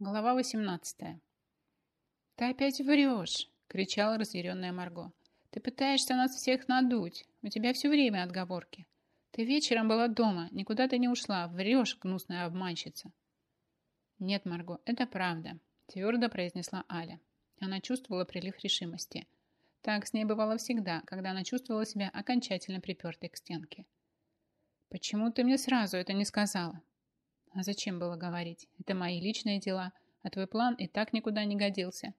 Глава 18. «Ты опять врешь!» – кричала разъяренная Марго. «Ты пытаешься нас всех надуть. У тебя все время отговорки. Ты вечером была дома, никуда ты не ушла. Врешь, гнусная обманщица!» «Нет, Марго, это правда», – твердо произнесла Аля. Она чувствовала прилив решимости. Так с ней бывало всегда, когда она чувствовала себя окончательно припертой к стенке. «Почему ты мне сразу это не сказала?» А зачем было говорить? Это мои личные дела, а твой план и так никуда не годился.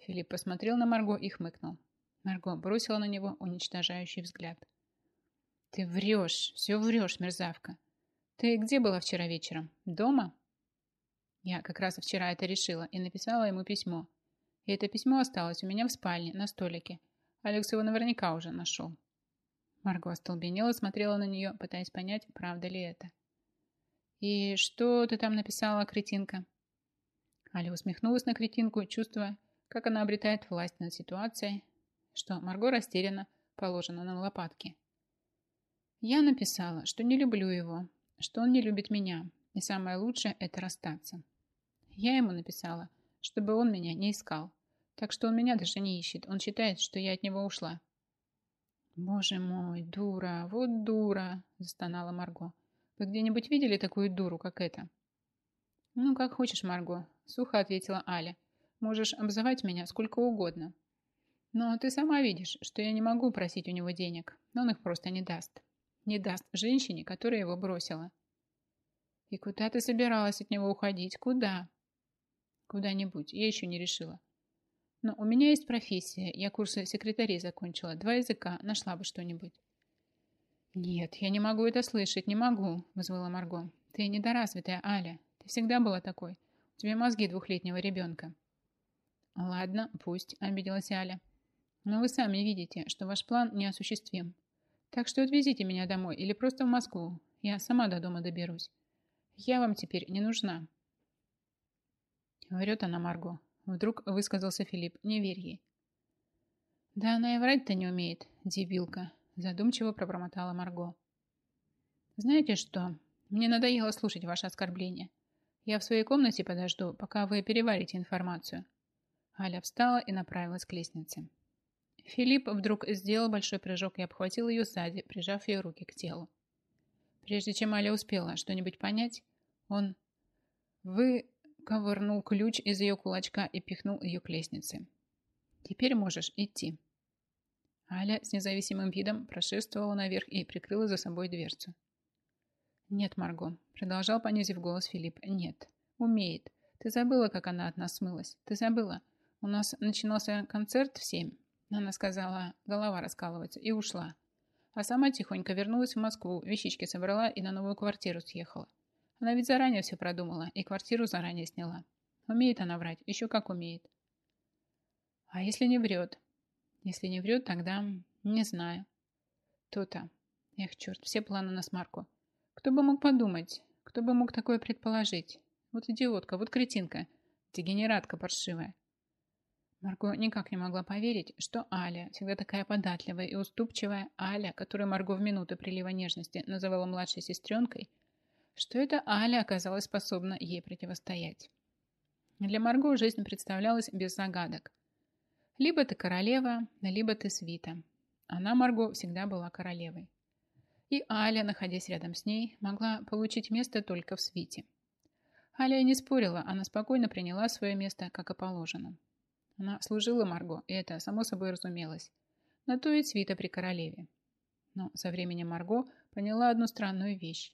Филипп посмотрел на Марго и хмыкнул. Марго бросила на него уничтожающий взгляд. Ты врешь, все врешь, мерзавка. Ты где была вчера вечером? Дома? Я как раз вчера это решила и написала ему письмо. И это письмо осталось у меня в спальне, на столике. Алекс его наверняка уже нашел. Марго остолбенела, смотрела на нее, пытаясь понять, правда ли это. «И что ты там написала, кретинка?» Аля усмехнулась на кретинку, чувствуя, как она обретает власть над ситуацией, что Марго растеряна, положена на лопатки. «Я написала, что не люблю его, что он не любит меня, и самое лучшее – это расстаться. Я ему написала, чтобы он меня не искал, так что он меня даже не ищет, он считает, что я от него ушла». «Боже мой, дура, вот дура!» – застонала Марго. Вы где-нибудь видели такую дуру, как эта?» «Ну, как хочешь, Марго», — сухо ответила Аля. «Можешь обзывать меня сколько угодно. Но ты сама видишь, что я не могу просить у него денег. Он их просто не даст. Не даст женщине, которая его бросила». «И куда ты собиралась от него уходить? Куда?» «Куда-нибудь. Я еще не решила. Но у меня есть профессия. Я курсы секретарей закончила. Два языка. Нашла бы что-нибудь». «Нет, я не могу это слышать, не могу», — вызвала Марго. «Ты недоразвитая, Аля. Ты всегда была такой. У тебя мозги двухлетнего ребенка». «Ладно, пусть», — обиделась Аля. «Но вы сами видите, что ваш план неосуществим. Так что отвезите меня домой или просто в Москву. Я сама до дома доберусь. Я вам теперь не нужна». Врет она Марго. Вдруг высказался Филипп. Не верь ей. Да она и врать-то не умеет, дебилка. Задумчиво пробормотала Марго. «Знаете что? Мне надоело слушать ваши оскорбления. Я в своей комнате подожду, пока вы переварите информацию». Аля встала и направилась к лестнице. Филипп вдруг сделал большой прыжок и обхватил ее сзади, прижав ее руки к телу. Прежде чем Аля успела что-нибудь понять, он выковырнул ключ из ее кулачка и пихнул ее к лестнице. «Теперь можешь идти», Аля с независимым видом прошествовала наверх и прикрыла за собой дверцу. «Нет, Марго», — продолжал, понизив голос Филипп. «Нет. Умеет. Ты забыла, как она от нас смылась. Ты забыла. У нас начинался концерт в семь. Она сказала, голова раскалывается, и ушла. А сама тихонько вернулась в Москву, вещички собрала и на новую квартиру съехала. Она ведь заранее все продумала и квартиру заранее сняла. Умеет она врать, еще как умеет. А если не врет? Если не врет, тогда не знаю. То-то. Эх, черт, все планы на смарку. Кто бы мог подумать? Кто бы мог такое предположить? Вот идиотка, вот кретинка. Дегенератка паршивая. Марго никак не могла поверить, что Аля, всегда такая податливая и уступчивая Аля, которую Марго в минуты прилива нежности называла младшей сестренкой, что эта Аля оказалась способна ей противостоять. Для Марго жизнь представлялась без загадок. Либо ты королева, либо ты свита. Она, Марго, всегда была королевой. И Аля, находясь рядом с ней, могла получить место только в свите. Аля не спорила, она спокойно приняла свое место, как и положено. Она служила Марго, и это само собой разумелось. На то и свита при королеве. Но со временем Марго поняла одну странную вещь.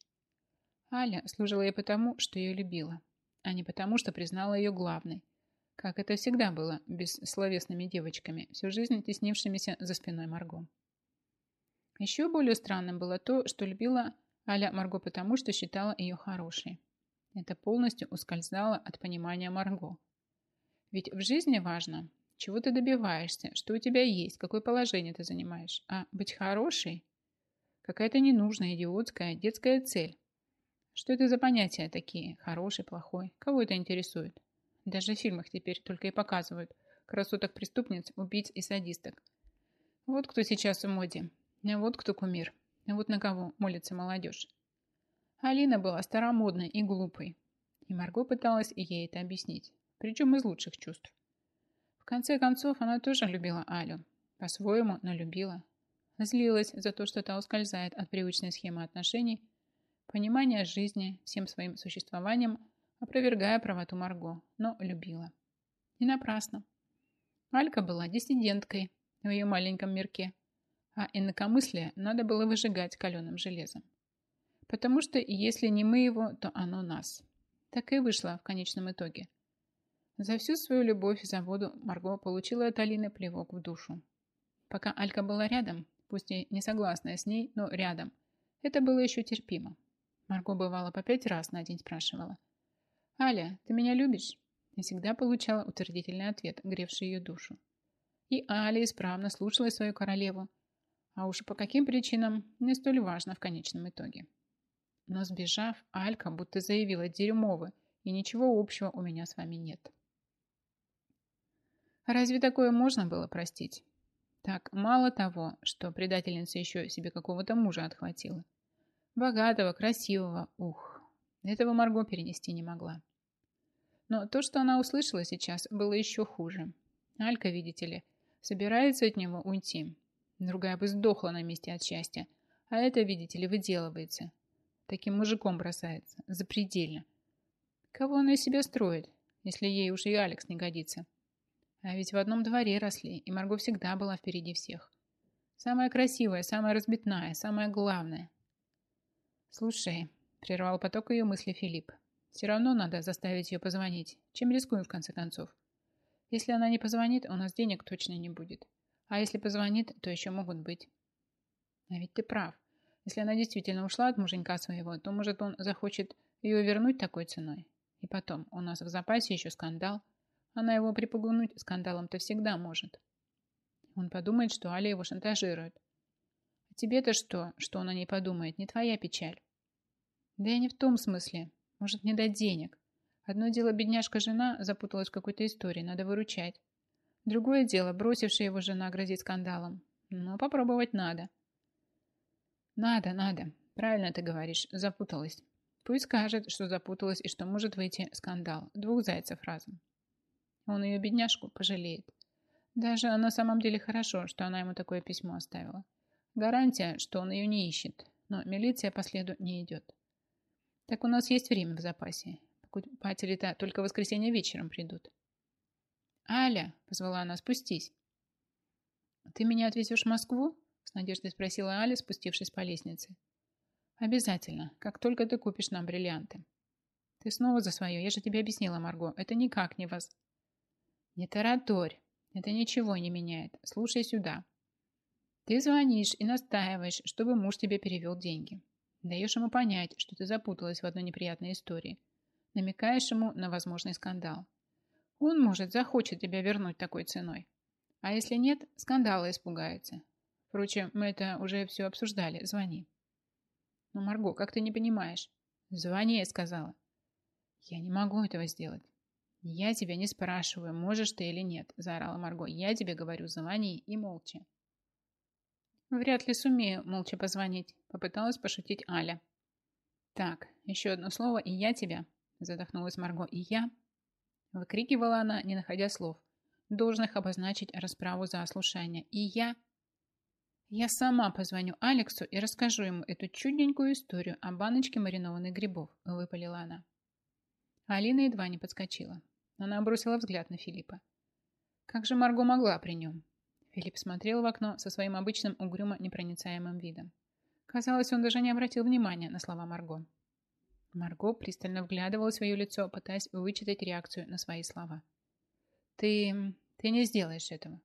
Аля служила ей потому, что ее любила, а не потому, что признала ее главной, как это всегда было бессловесными девочками, всю жизнь теснившимися за спиной Марго. Еще более странным было то, что любила Аля Марго потому, что считала ее хорошей. Это полностью ускользало от понимания Марго. Ведь в жизни важно, чего ты добиваешься, что у тебя есть, какое положение ты занимаешь. А быть хорошей – какая-то ненужная, идиотская, детская цель. Что это за понятия такие? Хороший, плохой? Кого это интересует? Даже в фильмах теперь только и показывают красоток-преступниц, убийц и садисток. Вот кто сейчас в моде. Вот кто кумир. Вот на кого молится молодежь. Алина была старомодной и глупой. И Марго пыталась ей это объяснить, причем из лучших чувств. В конце концов, она тоже любила Алю. По-своему, но любила. Злилась за то, что та ускользает от привычной схемы отношений, понимания жизни, всем своим существованием, опровергая правоту Марго, но любила. И напрасно. Алька была диссиденткой в ее маленьком мирке, а инакомыслие надо было выжигать каленым железом. Потому что если не мы его, то оно нас. Так и вышло в конечном итоге. За всю свою любовь за воду Марго получила от Алины плевок в душу. Пока Алька была рядом, пусть и не согласная с ней, но рядом, это было еще терпимо. Марго бывало по пять раз на день спрашивала. «Аля, ты меня любишь?» И всегда получала утвердительный ответ, гревший ее душу. И Аля исправно слушала свою королеву, а уж по каким причинам, не столь важно в конечном итоге. Но сбежав, Алька будто заявила дерьмовы, и ничего общего у меня с вами нет. Разве такое можно было простить? Так, мало того, что предательница еще себе какого-то мужа отхватила. Богатого, красивого, ух, этого Марго перенести не могла. Но то, что она услышала сейчас, было еще хуже. Алька, видите ли, собирается от него уйти, Другая бы сдохла на месте от счастья. А это, видите ли, выделывается. Таким мужиком бросается. Запредельно. Кого она из себя строит, если ей уж и Алекс не годится? А ведь в одном дворе росли, и Марго всегда была впереди всех. Самая красивая, самая разбитная, самая главная. «Слушай», — прервал поток ее мысли Филипп, «все равно надо заставить ее позвонить. Чем рискуем, в конце концов? Если она не позвонит, у нас денег точно не будет. А если позвонит, то еще могут быть. А ведь ты прав. Если она действительно ушла от муженька своего, то, может, он захочет ее вернуть такой ценой. И потом, у нас в запасе еще скандал. Она его припугнуть скандалом-то всегда может. Он подумает, что Аля его шантажирует. А тебе-то что, что он о ней подумает, не твоя печаль. Да и не в том смысле. Может, не дать денег. Одно дело, бедняжка-жена запуталась в какой-то истории, надо выручать. Другое дело, бросившая его жена грозит скандалом. Но попробовать надо. Надо, надо. Правильно ты говоришь, запуталась. Пусть скажет, что запуталась и что может выйти скандал. Двух зайцев разом. Он ее бедняжку пожалеет. Даже на самом деле хорошо, что она ему такое письмо оставила. Гарантия, что он ее не ищет, но милиция по следу не идет. Так у нас есть время в запасе. Покупатели-то только в воскресенье вечером придут. «Аля!» – позвала она, – «спустись». «Ты меня отвезешь в Москву?» – с надеждой спросила Аля, спустившись по лестнице. «Обязательно, как только ты купишь нам бриллианты». «Ты снова за свое, я же тебе объяснила, Марго, это никак не воз...» «Не тараторь, это ничего не меняет, слушай сюда». Ты звонишь и настаиваешь, чтобы муж тебе перевел деньги. Даешь ему понять, что ты запуталась в одной неприятной истории. Намекаешь ему на возможный скандал. Он, может, захочет тебя вернуть такой ценой. А если нет, скандала испугается. Впрочем, мы это уже все обсуждали. Звони. Но, Марго, как ты не понимаешь? Звони, я сказала. Я не могу этого сделать. Я тебя не спрашиваю, можешь ты или нет, заорала Марго. Я тебе говорю, звони и молча. Вряд ли сумею молча позвонить, попыталась пошутить Аля. Так, еще одно слово, и я тебя, задохнулась Марго, и я Выкрикивала она, не находя слов, должных обозначить расправу за ослушание. И я... Я сама позвоню Алексу и расскажу ему эту чудненькую историю о баночке маринованных грибов, выпалила она. Алина едва не подскочила. Она бросила взгляд на Филиппа. Как же Марго могла при нем? Филипп смотрел в окно со своим обычным угрюмо непроницаемым видом. Казалось, он даже не обратил внимания на слова Марго. Марго пристально вглядывалась в ее лицо, пытаясь вычитать реакцию на свои слова. «Ты... ты не сделаешь этого».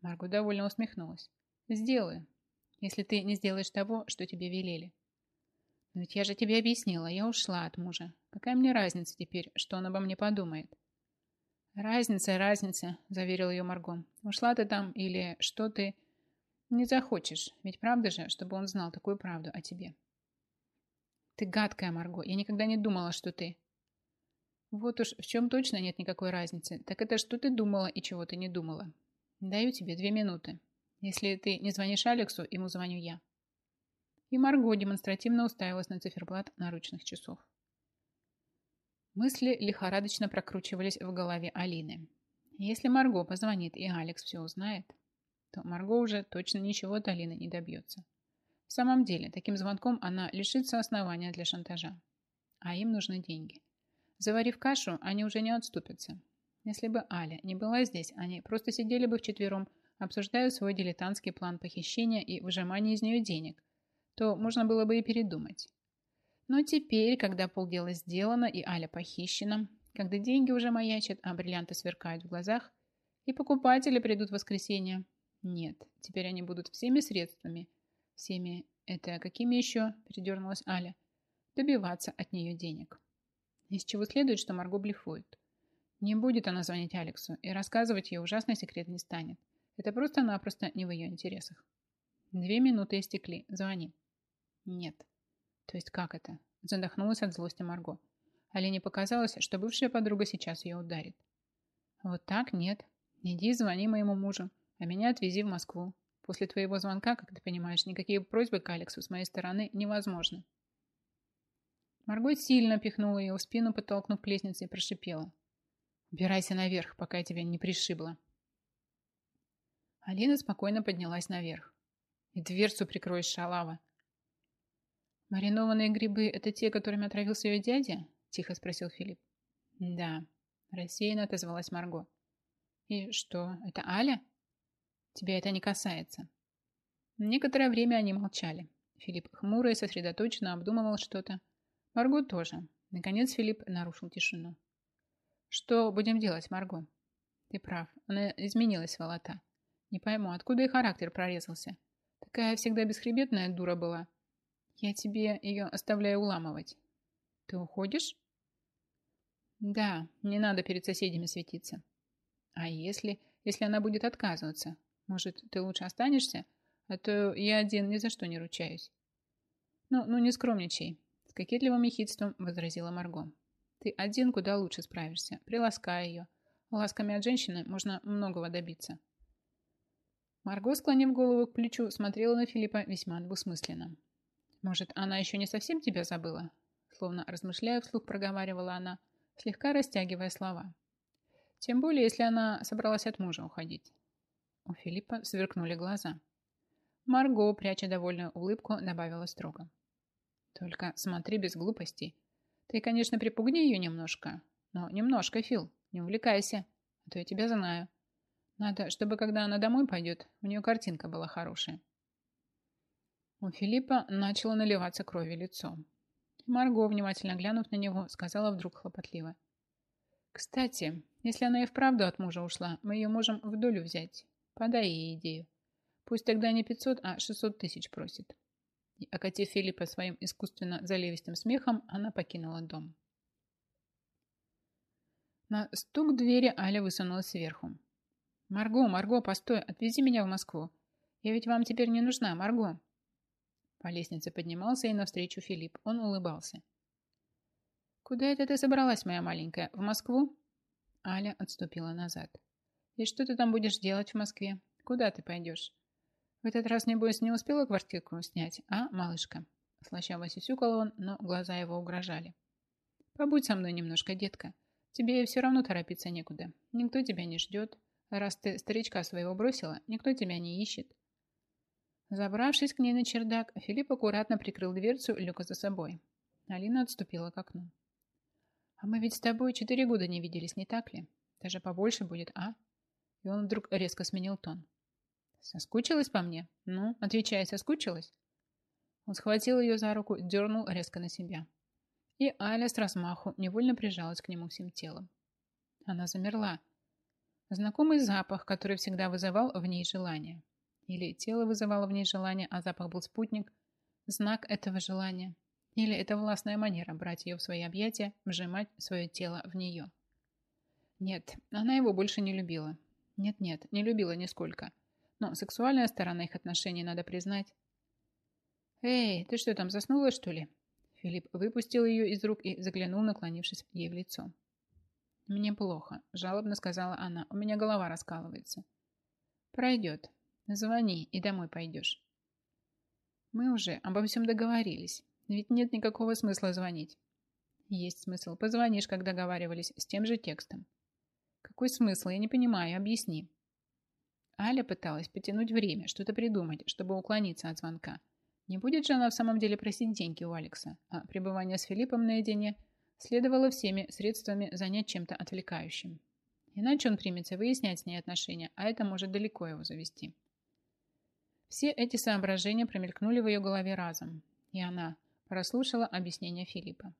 Марго довольно усмехнулась. «Сделаю, если ты не сделаешь того, что тебе велели». «Но ведь я же тебе объяснила, я ушла от мужа. Какая мне разница теперь, что он обо мне подумает?» «Разница, разница», – заверил ее Марго. «Ушла ты там или что ты...» «Не захочешь, ведь правда же, чтобы он знал такую правду о тебе?» Ты гадкая, Марго. Я никогда не думала, что ты... Вот уж в чем точно нет никакой разницы. Так это что ты думала и чего ты не думала. Даю тебе две минуты. Если ты не звонишь Алексу, ему звоню я. И Марго демонстративно уставилась на циферблат наручных часов. Мысли лихорадочно прокручивались в голове Алины. Если Марго позвонит и Алекс все узнает, то Марго уже точно ничего от Алины не добьется. В самом деле, таким звонком она лишится основания для шантажа. А им нужны деньги. Заварив кашу, они уже не отступятся. Если бы Аля не была здесь, они просто сидели бы вчетвером, обсуждая свой дилетантский план похищения и выжимания из нее денег, то можно было бы и передумать. Но теперь, когда полдела сделано и Аля похищена, когда деньги уже маячат, а бриллианты сверкают в глазах, и покупатели придут в воскресенье, нет, теперь они будут всеми средствами, всеми, это какими еще, передернулась Аля, добиваться от нее денег. Из чего следует, что Марго блефует. Не будет она звонить Алексу, и рассказывать ей ужасный секрет не станет. Это просто-напросто не в ее интересах. Две минуты истекли. Звони. Нет. То есть как это? Задохнулась от злости Марго. Алине показалось, что бывшая подруга сейчас ее ударит. Вот так нет. Иди звони моему мужу, а меня отвези в Москву. После твоего звонка, как ты понимаешь, никакие просьбы к Алексу с моей стороны невозможны. Марго сильно пихнула ее в спину, подтолкнув к лестнице и прошипела. «Убирайся наверх, пока я тебя не пришибла». Алина спокойно поднялась наверх. «И дверцу прикроешь, шалава». «Маринованные грибы – это те, которыми отравился ее дядя?» – тихо спросил Филипп. «Да», – рассеянно отозвалась Марго. «И что, это Аля?» «Тебя это не касается». Некоторое время они молчали. Филипп хмуро и сосредоточенно обдумывал что-то, Марго тоже. Наконец Филипп нарушил тишину. Что будем делать, Марго? Ты прав. Она изменилась, Волота. Не пойму, откуда и характер прорезался. Такая всегда бесхребетная дура была. Я тебе ее оставляю уламывать. Ты уходишь? Да, не надо перед соседями светиться. А если, если она будет отказываться? Может, ты лучше останешься? А то я один ни за что не ручаюсь. Ну, ну не скромничай кокетливым ехидством возразила Марго. «Ты один куда лучше справишься. Приласкай ее. Ласками от женщины можно многого добиться». Марго, склонив голову к плечу, смотрела на Филиппа весьма двусмысленно. «Может, она еще не совсем тебя забыла?» Словно размышляя вслух, проговаривала она, слегка растягивая слова. «Тем более, если она собралась от мужа уходить». У Филиппа сверкнули глаза. Марго, пряча довольную улыбку, добавила строго. Только смотри без глупостей. Ты, конечно, припугни ее немножко. Но немножко, Фил, не увлекайся. А то я тебя знаю. Надо, чтобы когда она домой пойдет, у нее картинка была хорошая. У Филиппа начало наливаться кровью лицо. Марго, внимательно глянув на него, сказала вдруг хлопотливо. «Кстати, если она и вправду от мужа ушла, мы ее можем в долю взять. Подай ей идею. Пусть тогда не 500, а 600 тысяч просит. И, окатив Филиппа своим искусственно заливистым смехом, она покинула дом. На стук двери Аля высунулась сверху. «Марго, Марго, постой, отвези меня в Москву. Я ведь вам теперь не нужна, Марго». По лестнице поднимался и навстречу Филипп. Он улыбался. «Куда это ты собралась, моя маленькая? В Москву?» Аля отступила назад. «И что ты там будешь делать в Москве? Куда ты пойдешь? В этот раз, небось, не успела квартирку снять, а, малышка?» Слащаво сисюкал он, но глаза его угрожали. «Побудь со мной немножко, детка. Тебе все равно торопиться некуда. Никто тебя не ждет. Раз ты старичка своего бросила, никто тебя не ищет». Забравшись к ней на чердак, Филипп аккуратно прикрыл дверцу люка за собой. Алина отступила к окну. «А мы ведь с тобой четыре года не виделись, не так ли? Даже побольше будет, а?» И он вдруг резко сменил тон. Соскучилась по мне? Ну, отвечай, соскучилась? Он схватил ее за руку, дернул резко на себя. И Аля с размаху невольно прижалась к нему всем телом. Она замерла. Знакомый запах, который всегда вызывал в ней желание. Или тело вызывало в ней желание, а запах был спутник. Знак этого желания. Или это властная манера брать ее в свои объятия, вжимать свое тело в нее. Нет, она его больше не любила. Нет-нет, не любила нисколько. Но сексуальная сторона их отношений надо признать. «Эй, ты что там, заснула, что ли?» Филипп выпустил ее из рук и заглянул, наклонившись ей в лицо. «Мне плохо», – жалобно сказала она. «У меня голова раскалывается». «Пройдет. Звони и домой пойдешь». «Мы уже обо всем договорились. Ведь нет никакого смысла звонить». Есть смысл. Позвонишь, как договаривались, с тем же текстом. Какой смысл? Я не понимаю. Объясни. Аля пыталась потянуть время, что-то придумать, чтобы уклониться от звонка. Не будет же она в самом деле просить деньги у Алекса, а пребывание с Филиппом наедине следовало всеми средствами занять чем-то отвлекающим. Иначе он примется выяснять с ней отношения, а это может далеко его завести. Все эти соображения промелькнули в ее голове разом, и она прослушала объяснение Филиппа.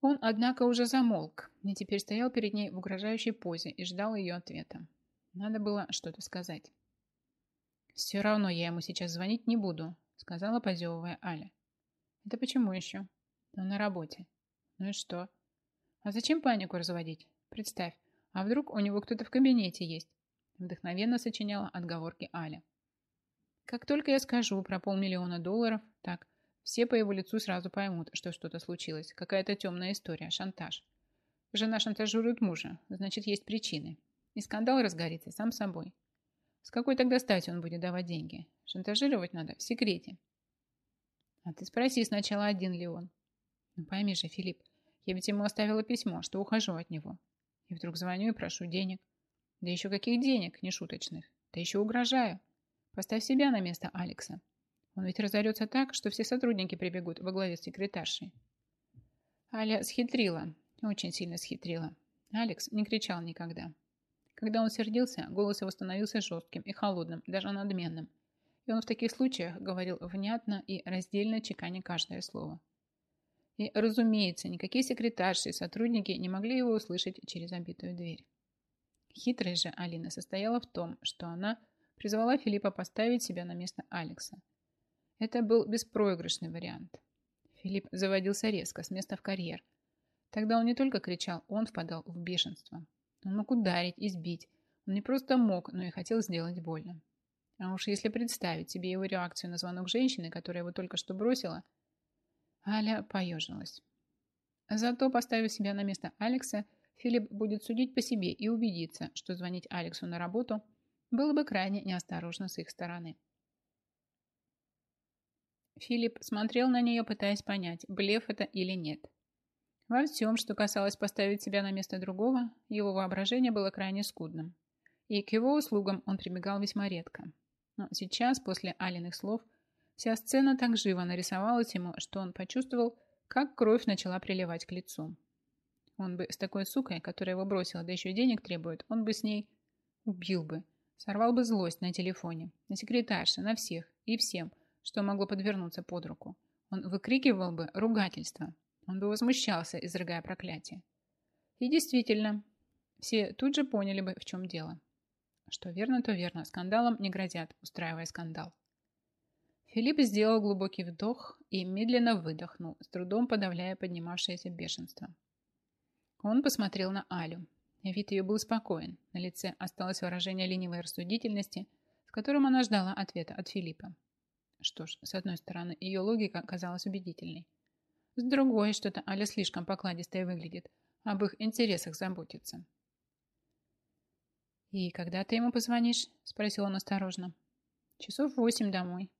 Он, однако, уже замолк и теперь стоял перед ней в угрожающей позе и ждал ее ответа. Надо было что-то сказать. «Все равно я ему сейчас звонить не буду», сказала, позевывая Аля. «Это почему еще?» «Он на работе». «Ну и что?» «А зачем панику разводить? Представь, а вдруг у него кто-то в кабинете есть?» Вдохновенно сочиняла отговорки Аля. «Как только я скажу про полмиллиона долларов, так, все по его лицу сразу поймут, что что-то случилось. Какая-то темная история, шантаж. Жена шантажирует мужа, значит, есть причины. И скандал разгорится сам собой. С какой тогда стати он будет давать деньги? Шантажировать надо в секрете. А ты спроси сначала, один ли он. Ну пойми же, Филипп, я ведь ему оставила письмо, что ухожу от него. И вдруг звоню и прошу денег. Да еще каких денег, не шуточных. Да еще угрожаю. Поставь себя на место Алекса. Он ведь разорется так, что все сотрудники прибегут во главе с секретаршей. Аля схитрила, очень сильно схитрила. Алекс не кричал никогда. Когда он сердился, голос его становился жестким и холодным, даже надменным. И он в таких случаях говорил внятно и раздельно чеканя каждое слово. И, разумеется, никакие секретарши и сотрудники не могли его услышать через обитую дверь. Хитрость же Алины состояла в том, что она призвала Филиппа поставить себя на место Алекса – это был беспроигрышный вариант. Филипп заводился резко, с места в карьер. Тогда он не только кричал, он впадал в бешенство. Он мог ударить, избить. Он не просто мог, но и хотел сделать больно. А уж если представить себе его реакцию на звонок женщины, которая его только что бросила, Аля поежилась. Зато, поставив себя на место Алекса, Филипп будет судить по себе и убедиться, что звонить Алексу на работу было бы крайне неосторожно с их стороны. Филипп смотрел на нее, пытаясь понять, блеф это или нет. Во всем, что касалось поставить себя на место другого, его воображение было крайне скудным. И к его услугам он прибегал весьма редко. Но сейчас, после Алиных слов, вся сцена так живо нарисовалась ему, что он почувствовал, как кровь начала приливать к лицу. Он бы с такой сукой, которая его бросила, да еще денег требует, он бы с ней убил бы, сорвал бы злость на телефоне, на секретарше, на всех и всем, что могло подвернуться под руку. Он выкрикивал бы ругательство. Он бы возмущался, изрыгая проклятие. И действительно, все тут же поняли бы, в чем дело. Что верно, то верно. Скандалом не грозят, устраивая скандал. Филипп сделал глубокий вдох и медленно выдохнул, с трудом подавляя поднимавшееся бешенство. Он посмотрел на Алю. Вид ее был спокоен. На лице осталось выражение ленивой рассудительности, с которым она ждала ответа от Филиппа. Что ж, с одной стороны, ее логика казалась убедительной. С другой, что-то Аля слишком покладистой выглядит. Об их интересах заботится. «И когда ты ему позвонишь?» – спросил он осторожно. «Часов восемь домой».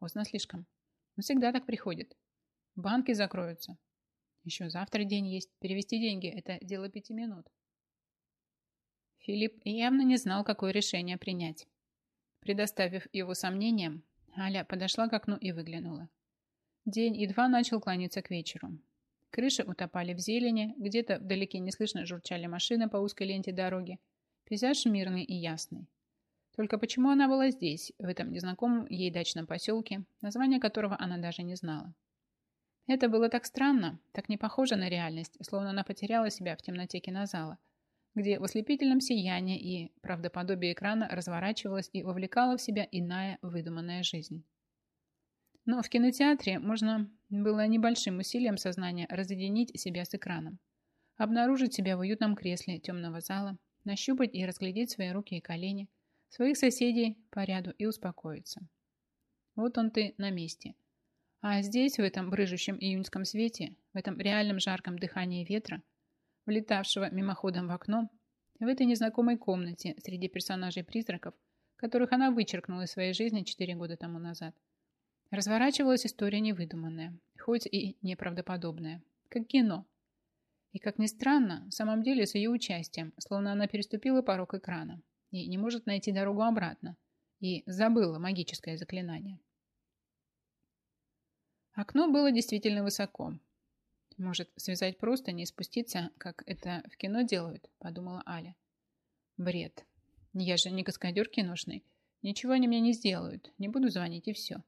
«Поздно слишком. Он всегда так приходит. Банки закроются. Еще завтра день есть. Перевести деньги – это дело пяти минут». Филипп явно не знал, какое решение принять. Предоставив его сомнениям, Аля подошла к окну и выглянула. День едва начал клониться к вечеру. Крыши утопали в зелени, где-то вдалеке неслышно журчали машины по узкой ленте дороги. Пейзаж мирный и ясный. Только почему она была здесь, в этом незнакомом ей дачном поселке, название которого она даже не знала? Это было так странно, так не похоже на реальность, словно она потеряла себя в темноте кинозала – где в ослепительном сиянии и правдоподобии экрана разворачивалась и вовлекала в себя иная выдуманная жизнь. Но в кинотеатре можно было небольшим усилием сознания разъединить себя с экраном, обнаружить себя в уютном кресле темного зала, нащупать и разглядеть свои руки и колени, своих соседей по ряду и успокоиться. Вот он ты на месте. А здесь, в этом брыжущем июньском свете, в этом реальном жарком дыхании ветра, влетавшего мимоходом в окно, в этой незнакомой комнате среди персонажей-призраков, которых она вычеркнула из своей жизни четыре года тому назад. Разворачивалась история невыдуманная, хоть и неправдоподобная, как кино. И, как ни странно, в самом деле с ее участием, словно она переступила порог экрана и не может найти дорогу обратно, и забыла магическое заклинание. Окно было действительно высоко. Может, связать просто, не спуститься, как это в кино делают, подумала Аля. Бред. Я же не каскадер киношный. Ничего они мне не сделают. Не буду звонить и все.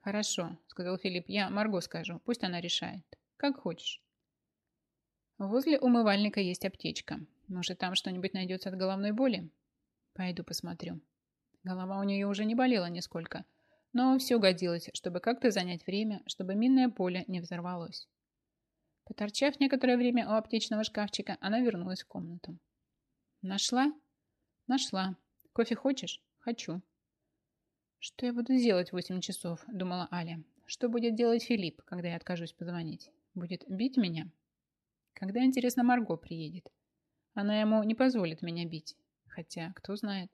Хорошо, сказал Филипп. Я Марго скажу. Пусть она решает. Как хочешь. Возле умывальника есть аптечка. Может, там что-нибудь найдется от головной боли? Пойду посмотрю. Голова у нее уже не болела нисколько, но все годилось, чтобы как-то занять время, чтобы минное поле не взорвалось. Поторчав некоторое время у аптечного шкафчика, она вернулась в комнату. «Нашла?» «Нашла. Кофе хочешь?» «Хочу». «Что я буду делать в восемь часов?» – думала Аля. «Что будет делать Филипп, когда я откажусь позвонить? Будет бить меня?» «Когда, интересно, Марго приедет?» «Она ему не позволит меня бить. Хотя, кто знает?»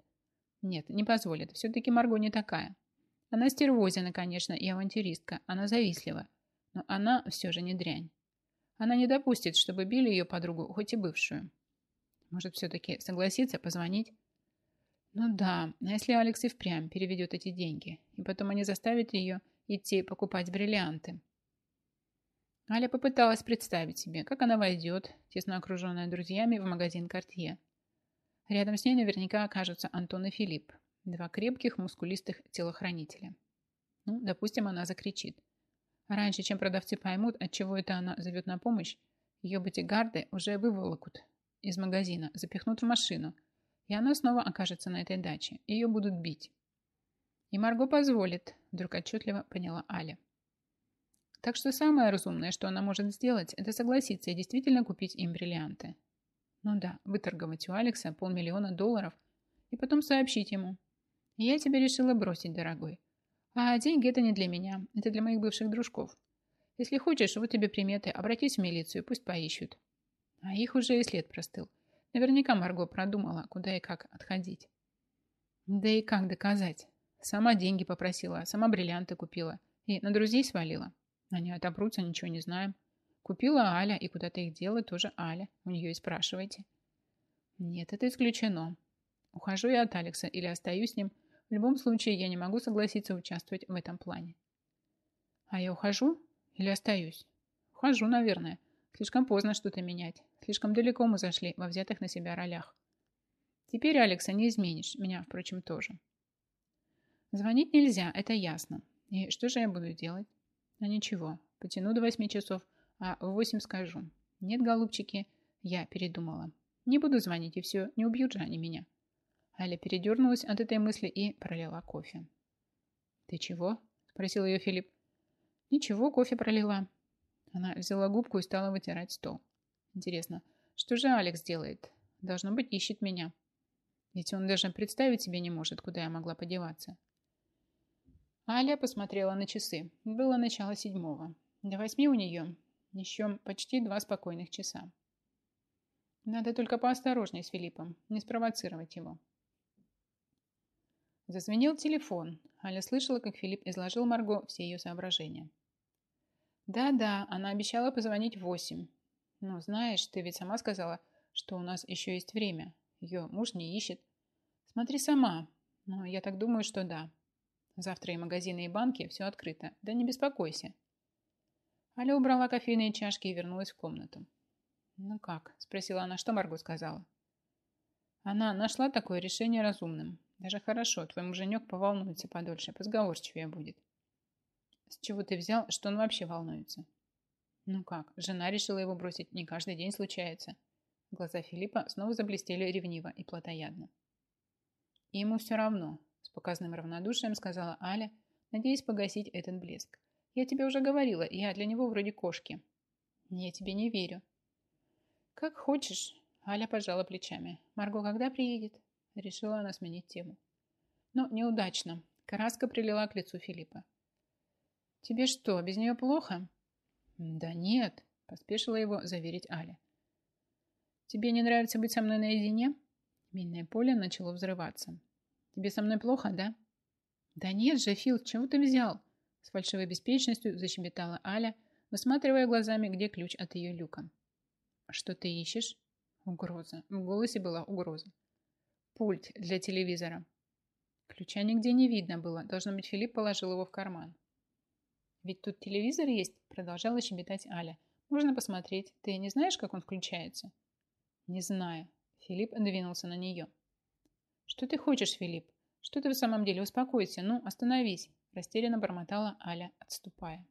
«Нет, не позволит. Все-таки Марго не такая. Она стервозина, конечно, и авантюристка. Она завистлива. Но она все же не дрянь. Она не допустит, чтобы били ее подругу, хоть и бывшую. Может, все-таки согласится позвонить? Ну да, а если Алекс и впрямь переведет эти деньги, и потом они заставят ее идти покупать бриллианты? Аля попыталась представить себе, как она войдет, тесно окруженная друзьями, в магазин «Кортье». Рядом с ней наверняка окажутся Антон и Филипп, два крепких, мускулистых телохранителя. Ну, допустим, она закричит. Раньше, чем продавцы поймут, от чего это она зовет на помощь, ее бодигарды уже выволокут из магазина, запихнут в машину, и она снова окажется на этой даче. Ее будут бить. И Марго позволит, вдруг отчетливо поняла Аля. Так что самое разумное, что она может сделать, это согласиться и действительно купить им бриллианты. Ну да, выторговать у Алекса полмиллиона долларов и потом сообщить ему. Я тебя решила бросить, дорогой. А деньги это не для меня, это для моих бывших дружков. Если хочешь, вот тебе приметы, обратись в милицию, пусть поищут. А их уже и след простыл. Наверняка Марго продумала, куда и как отходить. Да и как доказать? Сама деньги попросила, сама бриллианты купила. И на друзей свалила. Они отобрутся, ничего не знаем. Купила Аля, и куда-то их делает тоже Аля. У нее и спрашивайте. Нет, это исключено. Ухожу я от Алекса или остаюсь с ним – в любом случае, я не могу согласиться участвовать в этом плане. А я ухожу или остаюсь? Ухожу, наверное. Слишком поздно что-то менять. Слишком далеко мы зашли во взятых на себя ролях. Теперь Алекса не изменишь, меня, впрочем, тоже. Звонить нельзя, это ясно. И что же я буду делать? А ничего, потяну до восьми часов, а в восемь скажу. Нет, голубчики, я передумала. Не буду звонить, и все, не убьют же они меня. Аля передернулась от этой мысли и пролила кофе. «Ты чего?» – спросил ее Филипп. «Ничего, кофе пролила». Она взяла губку и стала вытирать стол. «Интересно, что же Алекс делает? Должно быть, ищет меня. Ведь он даже представить себе не может, куда я могла подеваться». Аля посмотрела на часы. Было начало седьмого. До восьми у нее еще почти два спокойных часа. Надо только поосторожней с Филиппом, не спровоцировать его. Зазвенел телефон. Аля слышала, как Филипп изложил Марго все ее соображения. «Да-да, она обещала позвонить в восемь. Ну, знаешь, ты ведь сама сказала, что у нас еще есть время. Ее муж не ищет. Смотри сама. Но я так думаю, что да. Завтра и магазины, и банки, все открыто. Да не беспокойся». Аля убрала кофейные чашки и вернулась в комнату. «Ну как?» – спросила она, что Марго сказала. Она нашла такое решение разумным. Даже хорошо, твой муженек поволнуется подольше, позговорчивее будет. С чего ты взял, что он вообще волнуется? Ну как, жена решила его бросить, не каждый день случается. Глаза Филиппа снова заблестели ревниво и плотоядно. И ему все равно, с показным равнодушием сказала Аля, надеясь погасить этот блеск. Я тебе уже говорила, я для него вроде кошки. Я тебе не верю. Как хочешь. Аля пожала плечами. Марго когда приедет? Решила она сменить тему. Но неудачно. Краска прилила к лицу Филиппа. «Тебе что, без нее плохо?» «Да нет», – поспешила его заверить Аля. «Тебе не нравится быть со мной наедине?» Минное поле начало взрываться. «Тебе со мной плохо, да?» «Да нет же, Фил, чего ты взял?» С фальшивой беспечностью защебетала Аля, высматривая глазами, где ключ от ее люка. «Что ты ищешь?» Угроза. В голосе была угроза. «Пульт для телевизора». Ключа нигде не видно было. Должно быть, Филипп положил его в карман. «Ведь тут телевизор есть», продолжала щебетать Аля. «Можно посмотреть. Ты не знаешь, как он включается?» «Не знаю». Филипп двинулся на нее. «Что ты хочешь, Филипп? Что ты в самом деле? Успокойся. Ну, остановись!» Растерянно бормотала Аля, отступая.